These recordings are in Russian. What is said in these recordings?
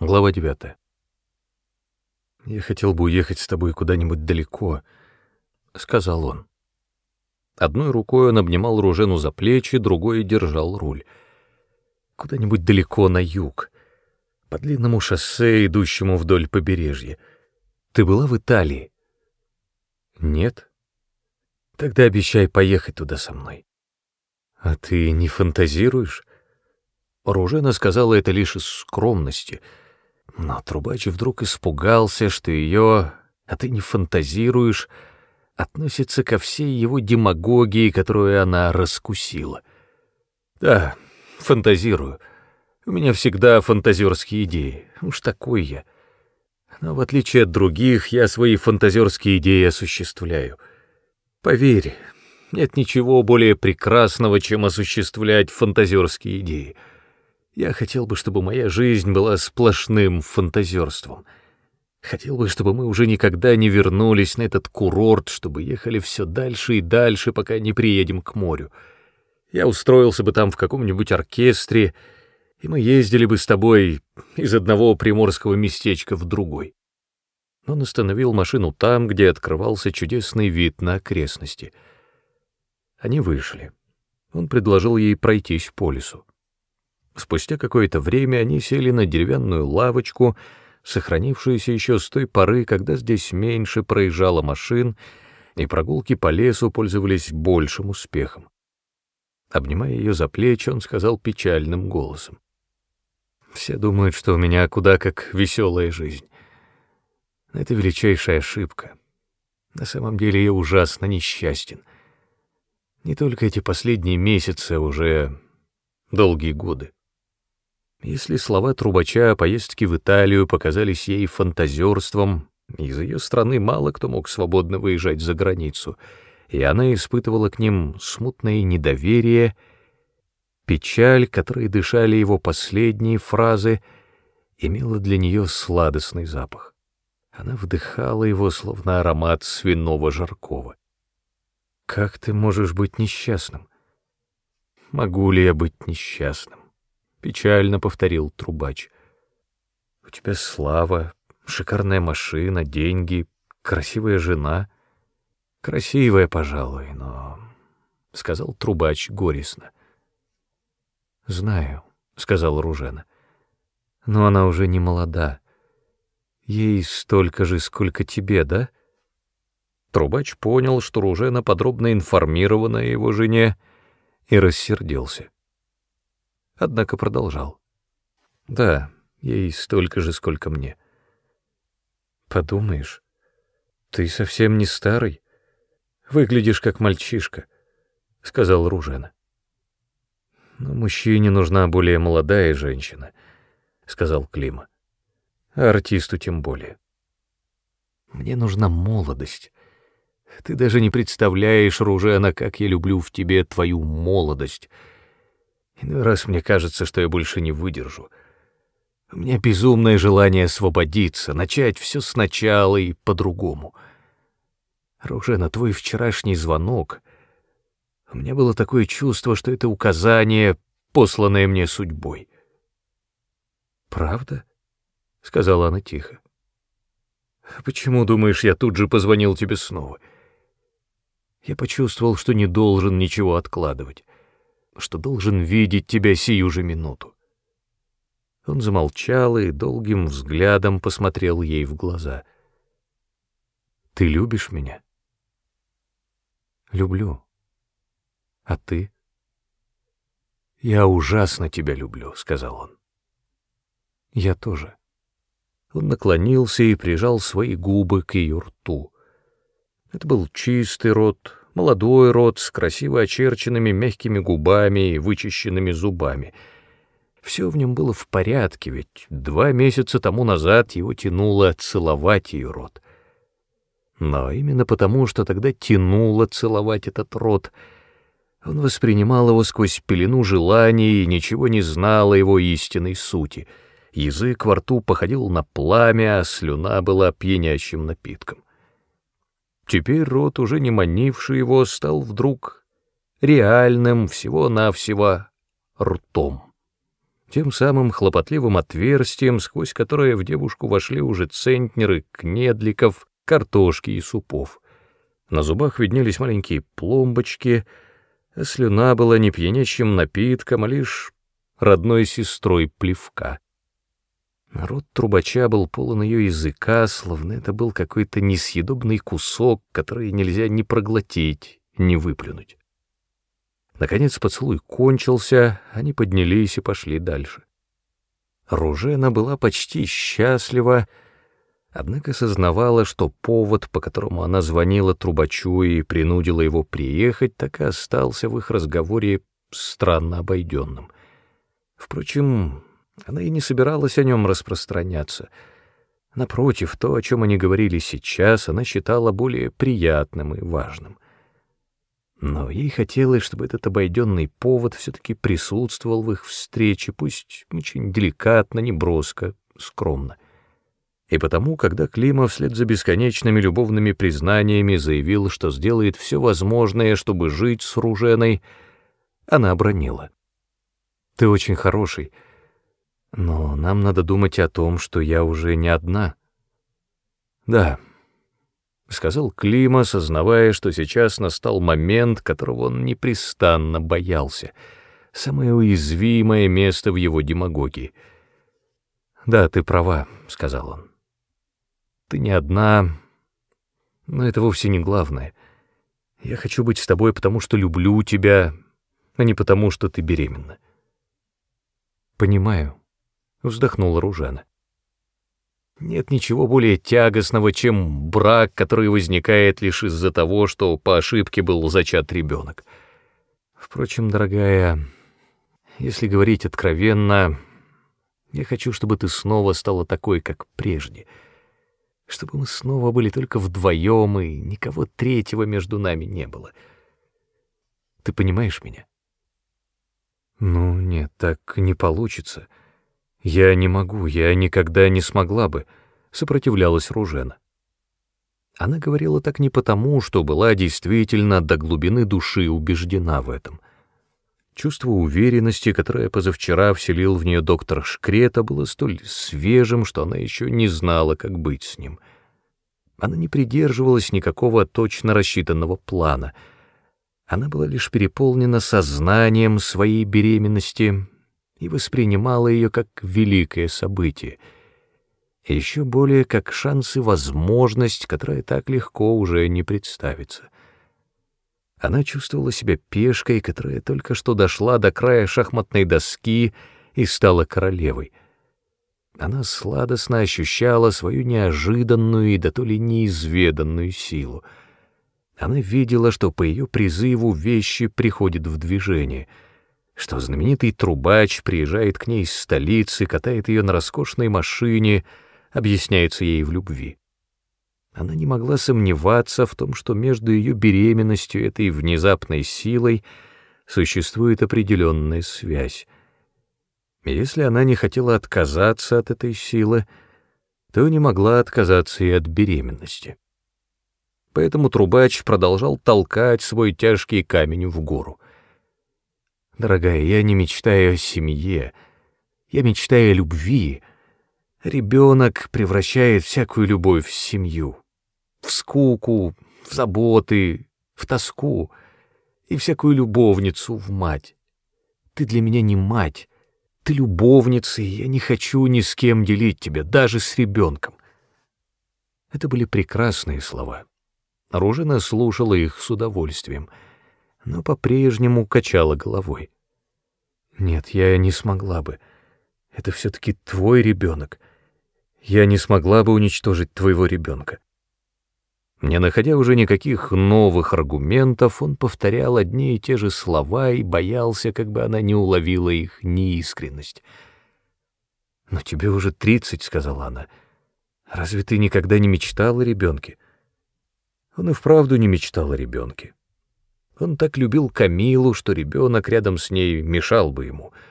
Глава 9. «Я хотел бы уехать с тобой куда-нибудь далеко», — сказал он. Одной рукой он обнимал Ружену за плечи, другой держал руль. «Куда-нибудь далеко на юг, по длинному шоссе, идущему вдоль побережья. Ты была в Италии?» «Нет?» «Тогда обещай поехать туда со мной». «А ты не фантазируешь?» Ружена сказала это лишь из скромности — но Трубач вдруг испугался, что ее, а ты не фантазируешь, относится ко всей его демагогии, которую она раскусила. Да, фантазирую. У меня всегда фантазерские идеи. Уж такой я. Но в отличие от других, я свои фантазерские идеи осуществляю. Поверь, нет ничего более прекрасного, чем осуществлять фантазерские идеи — я хотел бы, чтобы моя жизнь была сплошным фантазерством. Хотел бы, чтобы мы уже никогда не вернулись на этот курорт, чтобы ехали все дальше и дальше, пока не приедем к морю. Я устроился бы там в каком-нибудь оркестре, и мы ездили бы с тобой из одного приморского местечка в другой. Он остановил машину там, где открывался чудесный вид на окрестности. Они вышли. Он предложил ей пройтись по лесу. Спустя какое-то время они сели на деревянную лавочку, сохранившуюся еще с той поры, когда здесь меньше проезжало машин, и прогулки по лесу пользовались большим успехом. Обнимая ее за плечи, он сказал печальным голосом. «Все думают, что у меня куда как веселая жизнь. Это величайшая ошибка. На самом деле я ужасно несчастен. Не только эти последние месяцы, а уже долгие годы. Если слова трубача о поездке в Италию показались ей фантазерством, из ее страны мало кто мог свободно выезжать за границу, и она испытывала к ним смутное недоверие, печаль, которой дышали его последние фразы, имела для нее сладостный запах. Она вдыхала его, словно аромат свиного жаркого. «Как ты можешь быть несчастным?» «Могу ли я быть несчастным?» — печально повторил трубач. «У тебя слава, шикарная машина, деньги, красивая жена. Красивая, пожалуй, но...» — сказал трубач горестно. «Знаю», — сказал Ружена. «Но она уже не молода. Ей столько же, сколько тебе, да?» Трубач понял, что Ружена подробно информирована о его жене, и рассердился однако продолжал. «Да, ей столько же, сколько мне». «Подумаешь, ты совсем не старый. Выглядишь как мальчишка», — сказал Ружена. «Но мужчине нужна более молодая женщина», — сказал Клима. «А артисту тем более». «Мне нужна молодость. Ты даже не представляешь, Ружена, как я люблю в тебе твою молодость», Иной раз мне кажется, что я больше не выдержу. У меня безумное желание освободиться, начать все сначала и по-другому. Ружена, твой вчерашний звонок. У меня было такое чувство, что это указание, посланное мне судьбой. «Правда?» — сказала она тихо. «Почему, думаешь, я тут же позвонил тебе снова?» Я почувствовал, что не должен ничего откладывать что должен видеть тебя сию же минуту. Он замолчал и долгим взглядом посмотрел ей в глаза. «Ты любишь меня?» «Люблю. А ты?» «Я ужасно тебя люблю», — сказал он. «Я тоже». Он наклонился и прижал свои губы к ее рту. Это был чистый рот, молодой рот с красиво очерченными мягкими губами и вычищенными зубами. Все в нем было в порядке, ведь два месяца тому назад его тянуло целовать ее рот. Но именно потому, что тогда тянуло целовать этот рот, он воспринимал его сквозь пелену желаний и ничего не знал о его истинной сути. Язык во рту походил на пламя, а слюна была пьянящим напитком. Теперь рот, уже не манивший его, стал вдруг реальным всего-навсего ртом. тем самым хлопотливым отверстием, сквозь которое в девушку вошли уже центнеры, кнедликов, картошки и супов. На зубах виднелись маленькие пломбочки, а слюна была не пьянящим напитком, а лишь родной сестрой плевка. Рот трубача был полон ее языка, словно это был какой-то несъедобный кусок, который нельзя ни проглотить, ни выплюнуть. Наконец поцелуй кончился, они поднялись и пошли дальше. Ружена была почти счастлива, однако сознавала, что повод, по которому она звонила трубачу и принудила его приехать, так и остался в их разговоре странно обойденным. Впрочем, она и не собиралась о нем распространяться. Напротив, то, о чем они говорили сейчас, она считала более приятным и важным. Но ей хотелось, чтобы этот обойденный повод все-таки присутствовал в их встрече, пусть очень деликатно, неброско, скромно. И потому, когда Клима вслед за бесконечными любовными признаниями заявил, что сделает все возможное, чтобы жить с Руженой, она обронила. «Ты очень хороший, но нам надо думать о том, что я уже не одна». «Да», — сказал Клима, сознавая, что сейчас настал момент, которого он непрестанно боялся, самое уязвимое место в его демагогии. «Да, ты права», — сказал он. Ты не одна, но это вовсе не главное. Я хочу быть с тобой, потому что люблю тебя, а не потому, что ты беременна. Понимаю, вздохнула Ружана. Нет ничего более тягостного, чем брак, который возникает лишь из-за того, что по ошибке был зачат ребенок. Впрочем, дорогая, если говорить откровенно, я хочу, чтобы ты снова стала такой, как прежде — чтобы мы снова были только вдвоем, и никого третьего между нами не было. Ты понимаешь меня? Ну, нет, так не получится. Я не могу, я никогда не смогла бы, сопротивлялась Ружена. Она говорила так не потому, что была действительно до глубины души убеждена в этом. Чувство уверенности, которое позавчера вселил в нее доктор Шкрета, было столь свежим, что она еще не знала, как быть с ним. Она не придерживалась никакого точно рассчитанного плана. Она была лишь переполнена сознанием своей беременности и воспринимала ее как великое событие, еще более как шанс и возможность, которая так легко уже не представится — она чувствовала себя пешкой, которая только что дошла до края шахматной доски и стала королевой. Она сладостно ощущала свою неожиданную и да то ли неизведанную силу. Она видела, что по ее призыву вещи приходят в движение, что знаменитый трубач приезжает к ней из столицы, катает ее на роскошной машине, объясняется ей в любви. Она не могла сомневаться в том, что между ее беременностью и этой внезапной силой существует определенная связь. Если она не хотела отказаться от этой силы, то не могла отказаться и от беременности. Поэтому трубач продолжал толкать свой тяжкий камень в гору. «Дорогая, я не мечтаю о семье, я мечтаю о любви», Ребенок превращает всякую любовь в семью, в скуку, в заботы, в тоску и всякую любовницу в мать. Ты для меня не мать, ты любовница, и я не хочу ни с кем делить тебя, даже с ребенком. Это были прекрасные слова. Ружина слушала их с удовольствием, но по-прежнему качала головой. Нет, я не смогла бы. Это все-таки твой ребенок. Я не смогла бы уничтожить твоего ребенка. Не находя уже никаких новых аргументов, он повторял одни и те же слова и боялся, как бы она не уловила их неискренность. «Но тебе уже тридцать», — сказала она. «Разве ты никогда не мечтал о ребенке?» Он и вправду не мечтал о ребенке. Он так любил Камилу, что ребенок рядом с ней мешал бы ему —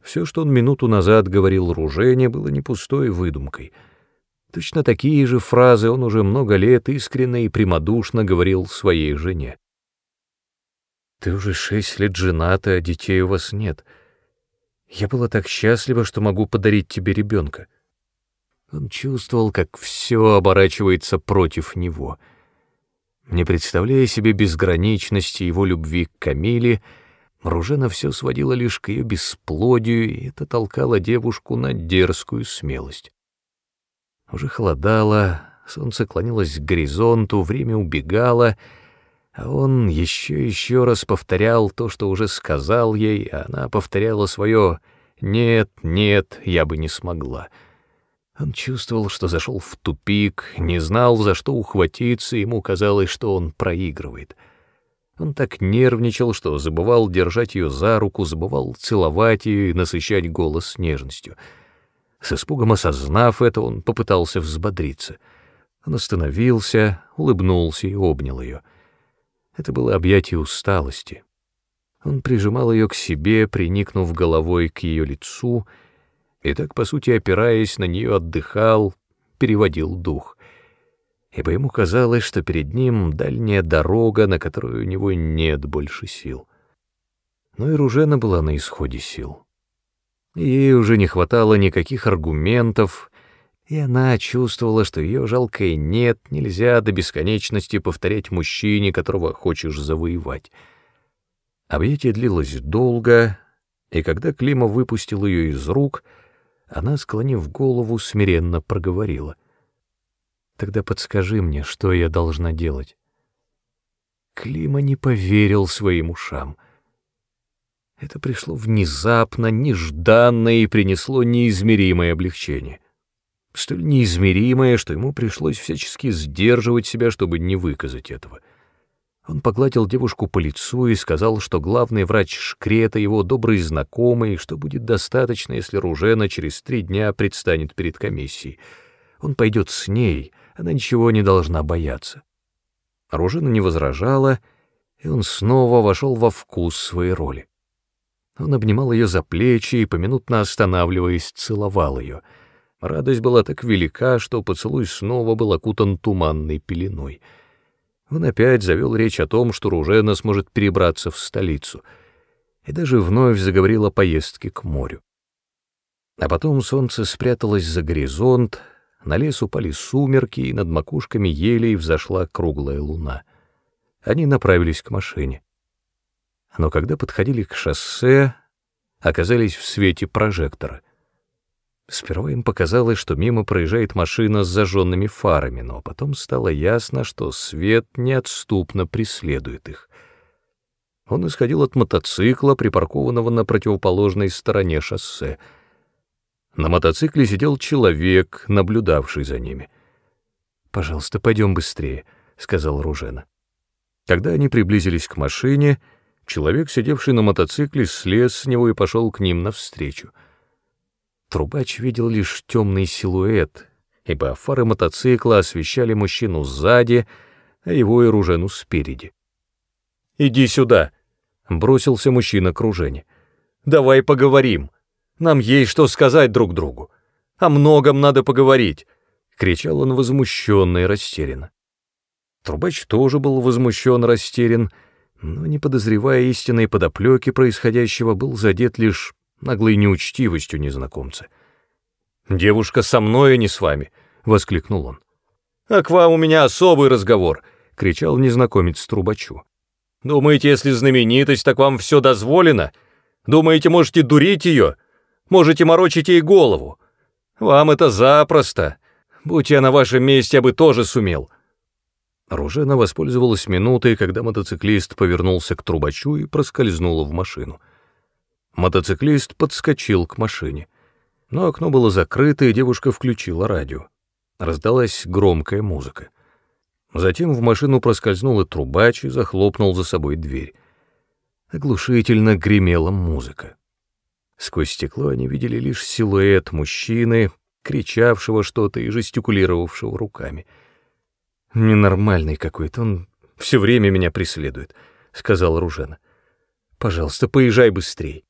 все, что он минуту назад говорил Ружене, было не пустой выдумкой. Точно такие же фразы он уже много лет искренне и прямодушно говорил своей жене. «Ты уже шесть лет жената, а детей у вас нет. Я была так счастлива, что могу подарить тебе ребенка. Он чувствовал, как все оборачивается против него. Не представляя себе безграничности его любви к Камиле, Ружена все сводила лишь к ее бесплодию, и это толкало девушку на дерзкую смелость. Уже холодало, солнце клонилось к горизонту, время убегало — а он еще еще раз повторял то, что уже сказал ей, а она повторяла свое «нет, нет, я бы не смогла». Он чувствовал, что зашел в тупик, не знал, за что ухватиться, ему казалось, что он проигрывает. Он так нервничал, что забывал держать ее за руку, забывал целовать ее и насыщать голос нежностью. С испугом осознав это, он попытался взбодриться. Он остановился, улыбнулся и обнял ее — это было объятие усталости. Он прижимал ее к себе, приникнув головой к ее лицу, и так, по сути, опираясь на нее, отдыхал, переводил дух. Ибо ему казалось, что перед ним дальняя дорога, на которую у него нет больше сил. Но и Ружена была на исходе сил. Ей уже не хватало никаких аргументов, и она чувствовала, что ее жалкое «нет» нельзя до бесконечности повторять мужчине, которого хочешь завоевать. Объятие длилось долго, и когда Клима выпустил ее из рук, она, склонив голову, смиренно проговорила. «Тогда подскажи мне, что я должна делать?» Клима не поверил своим ушам. Это пришло внезапно, нежданно и принесло неизмеримое облегчение столь неизмеримое, что ему пришлось всячески сдерживать себя, чтобы не выказать этого. Он погладил девушку по лицу и сказал, что главный врач Шкрета его добрый знакомый, что будет достаточно, если Ружена через три дня предстанет перед комиссией. Он пойдет с ней, она ничего не должна бояться. Ружена не возражала, и он снова вошел во вкус своей роли. Он обнимал ее за плечи и, поминутно останавливаясь, целовал ее — Радость была так велика, что поцелуй снова был окутан туманной пеленой. Он опять завел речь о том, что Ружена сможет перебраться в столицу, и даже вновь заговорил о поездке к морю. А потом солнце спряталось за горизонт, на лес упали сумерки, и над макушками елей взошла круглая луна. Они направились к машине. Но когда подходили к шоссе, оказались в свете прожектора — Сперва им показалось, что мимо проезжает машина с зажженными фарами, но потом стало ясно, что свет неотступно преследует их. Он исходил от мотоцикла, припаркованного на противоположной стороне шоссе. На мотоцикле сидел человек, наблюдавший за ними. «Пожалуйста, пойдем быстрее», — сказал Ружена. Когда они приблизились к машине, человек, сидевший на мотоцикле, слез с него и пошел к ним навстречу. Трубач видел лишь темный силуэт, ибо фары мотоцикла освещали мужчину сзади, а его и Ружену спереди. «Иди сюда!» — бросился мужчина к Ружене. «Давай поговорим. Нам есть что сказать друг другу. О многом надо поговорить!» — кричал он возмущенно и растерянно. Трубач тоже был возмущен, растерян, но, не подозревая истинной подоплеки происходящего, был задет лишь наглой неучтивостью незнакомца. «Девушка со мной, а не с вами!» — воскликнул он. «А к вам у меня особый разговор!» — кричал незнакомец трубачу. «Думаете, если знаменитость, так вам все дозволено? Думаете, можете дурить ее? Можете морочить ей голову? Вам это запросто! Будь я на вашем месте, я бы тоже сумел!» Ружена воспользовалась минутой, когда мотоциклист повернулся к трубачу и проскользнула в машину. Мотоциклист подскочил к машине. Но окно было закрыто, и девушка включила радио. Раздалась громкая музыка. Затем в машину проскользнул и трубач и захлопнул за собой дверь. Оглушительно гремела музыка. Сквозь стекло они видели лишь силуэт мужчины, кричавшего что-то и жестикулировавшего руками. «Ненормальный какой-то, он все время меня преследует», — сказал Ружена. «Пожалуйста, поезжай быстрей».